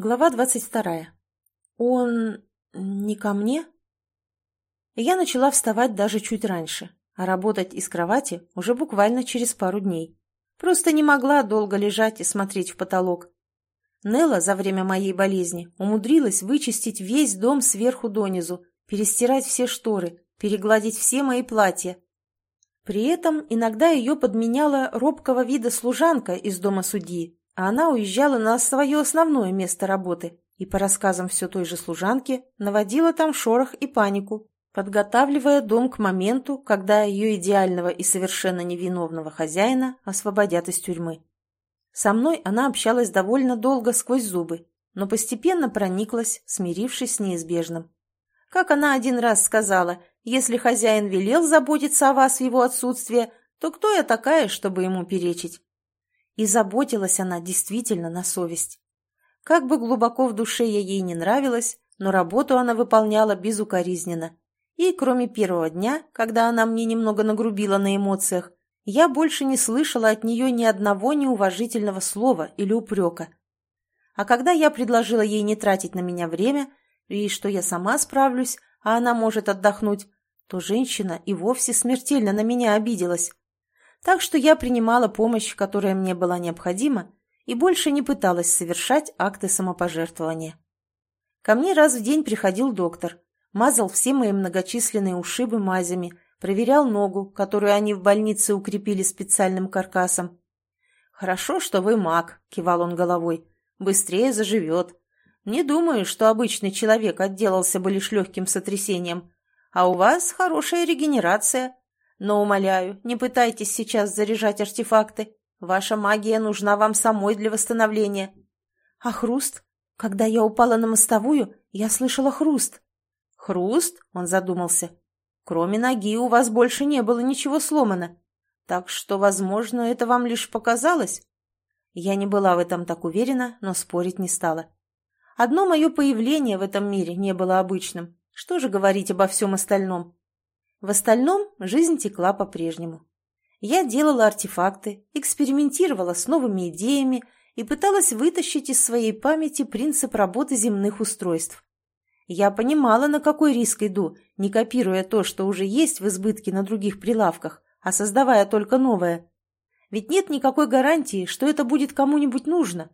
Глава двадцать вторая. Он не ко мне? Я начала вставать даже чуть раньше, а работать из кровати уже буквально через пару дней. Просто не могла долго лежать и смотреть в потолок. Нелла за время моей болезни умудрилась вычистить весь дом сверху донизу, перестирать все шторы, перегладить все мои платья. При этом иногда ее подменяла робкого вида служанка из дома судьи, а она уезжала на свое основное место работы и, по рассказам все той же служанки, наводила там шорох и панику, подготавливая дом к моменту, когда ее идеального и совершенно невиновного хозяина освободят из тюрьмы. Со мной она общалась довольно долго сквозь зубы, но постепенно прониклась, смирившись с неизбежным. Как она один раз сказала, если хозяин велел заботиться о вас в его отсутствие, то кто я такая, чтобы ему перечить? И заботилась она действительно на совесть. Как бы глубоко в душе я ей не нравилась, но работу она выполняла безукоризненно. И кроме первого дня, когда она мне немного нагрубила на эмоциях, я больше не слышала от нее ни одного неуважительного слова или упрека. А когда я предложила ей не тратить на меня время, и что я сама справлюсь, а она может отдохнуть, то женщина и вовсе смертельно на меня обиделась так что я принимала помощь, которая мне была необходима, и больше не пыталась совершать акты самопожертвования. Ко мне раз в день приходил доктор, мазал все мои многочисленные ушибы мазями, проверял ногу, которую они в больнице укрепили специальным каркасом. «Хорошо, что вы маг», — кивал он головой, — «быстрее заживет. Не думаю, что обычный человек отделался бы лишь легким сотрясением. А у вас хорошая регенерация, но, умоляю, не пытайтесь сейчас заряжать артефакты. Ваша магия нужна вам самой для восстановления. А хруст? Когда я упала на мостовую, я слышала хруст. Хруст? Он задумался. Кроме ноги у вас больше не было ничего сломано. Так что, возможно, это вам лишь показалось? Я не была в этом так уверена, но спорить не стала. Одно мое появление в этом мире не было обычным. Что же говорить обо всем остальном? В остальном жизнь текла по-прежнему. Я делала артефакты, экспериментировала с новыми идеями и пыталась вытащить из своей памяти принцип работы земных устройств. Я понимала, на какой риск иду, не копируя то, что уже есть в избытке на других прилавках, а создавая только новое. Ведь нет никакой гарантии, что это будет кому-нибудь нужно.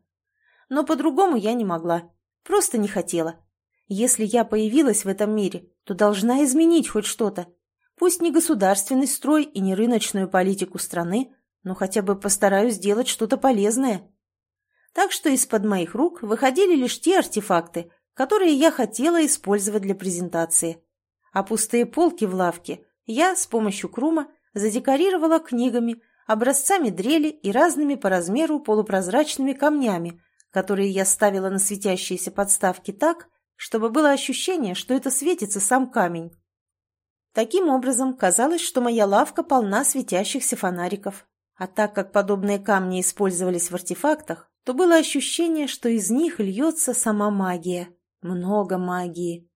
Но по-другому я не могла, просто не хотела. Если я появилась в этом мире, то должна изменить хоть что-то, Пусть не государственный строй и не рыночную политику страны, но хотя бы постараюсь сделать что-то полезное. Так что из-под моих рук выходили лишь те артефакты, которые я хотела использовать для презентации. А пустые полки в лавке я с помощью крума задекорировала книгами, образцами дрели и разными по размеру полупрозрачными камнями, которые я ставила на светящиеся подставки так, чтобы было ощущение, что это светится сам камень. Таким образом, казалось, что моя лавка полна светящихся фонариков. А так как подобные камни использовались в артефактах, то было ощущение, что из них льется сама магия. Много магии.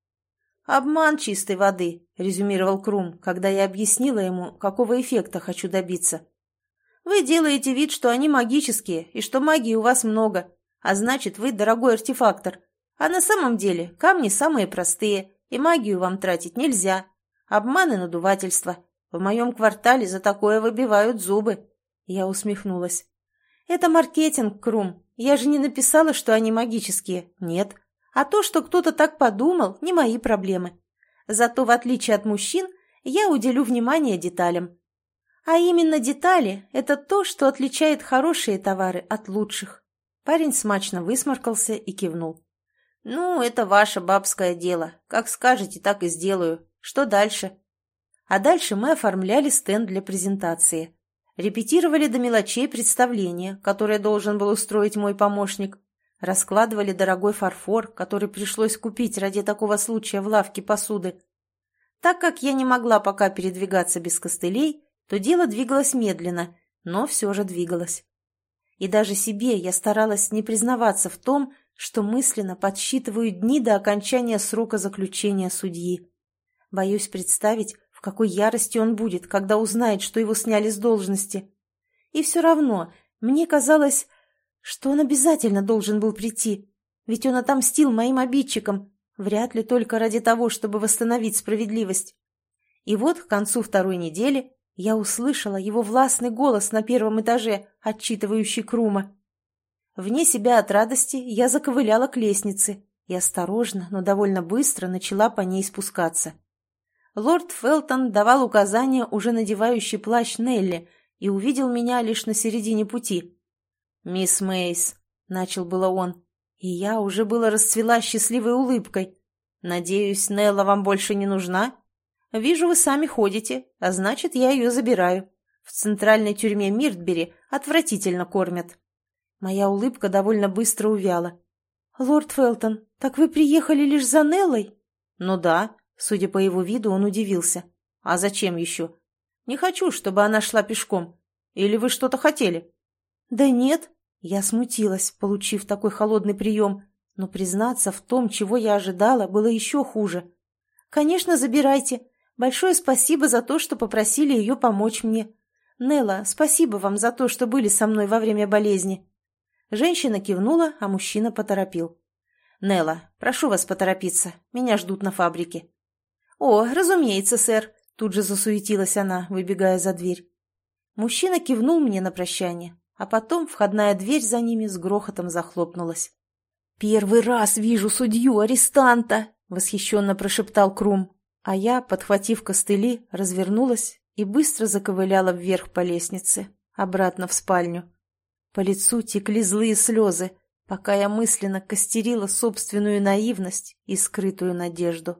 «Обман чистой воды», — резюмировал Крум, когда я объяснила ему, какого эффекта хочу добиться. «Вы делаете вид, что они магические, и что магии у вас много, а значит, вы дорогой артефактор. А на самом деле камни самые простые, и магию вам тратить нельзя, Обман и надувательство. В моем квартале за такое выбивают зубы. Я усмехнулась. Это маркетинг, Крум. Я же не написала, что они магические. Нет. А то, что кто-то так подумал, не мои проблемы. Зато, в отличие от мужчин, я уделю внимание деталям. А именно детали – это то, что отличает хорошие товары от лучших. Парень смачно высморкался и кивнул. «Ну, это ваше бабское дело. Как скажете, так и сделаю. Что дальше? А дальше мы оформляли стенд для презентации. Репетировали до мелочей представление, которое должен был устроить мой помощник. Раскладывали дорогой фарфор, который пришлось купить ради такого случая в лавке посуды. Так как я не могла пока передвигаться без костылей, то дело двигалось медленно, но все же двигалось. И даже себе я старалась не признаваться в том, что мысленно подсчитываю дни до окончания срока заключения судьи. Боюсь представить, в какой ярости он будет, когда узнает, что его сняли с должности. И все равно, мне казалось, что он обязательно должен был прийти. Ведь он отомстил моим обидчикам, вряд ли только ради того, чтобы восстановить справедливость. И вот к концу второй недели я услышала его властный голос на первом этаже, отчитывающий Крума. Вне себя от радости я заковыляла к лестнице и осторожно, но довольно быстро начала по ней спускаться. Лорд Фелтон давал указания уже надевающий плащ Нелли и увидел меня лишь на середине пути. «Мисс Мейс», — начал было он, и я уже было расцвела счастливой улыбкой. «Надеюсь, Нелла вам больше не нужна? Вижу, вы сами ходите, а значит, я ее забираю. В центральной тюрьме Миртбери отвратительно кормят». Моя улыбка довольно быстро увяла. «Лорд Фелтон, так вы приехали лишь за Неллой?» «Ну да», Судя по его виду, он удивился. «А зачем еще? Не хочу, чтобы она шла пешком. Или вы что-то хотели?» «Да нет». Я смутилась, получив такой холодный прием, но признаться в том, чего я ожидала, было еще хуже. «Конечно, забирайте. Большое спасибо за то, что попросили ее помочь мне. Нелла, спасибо вам за то, что были со мной во время болезни». Женщина кивнула, а мужчина поторопил. «Нелла, прошу вас поторопиться. Меня ждут на фабрике». «О, разумеется, сэр», — тут же засуетилась она, выбегая за дверь. Мужчина кивнул мне на прощание, а потом входная дверь за ними с грохотом захлопнулась. «Первый раз вижу судью-арестанта!» — восхищенно прошептал Крум, а я, подхватив костыли, развернулась и быстро заковыляла вверх по лестнице, обратно в спальню. По лицу текли злые слезы, пока я мысленно костерила собственную наивность и скрытую надежду.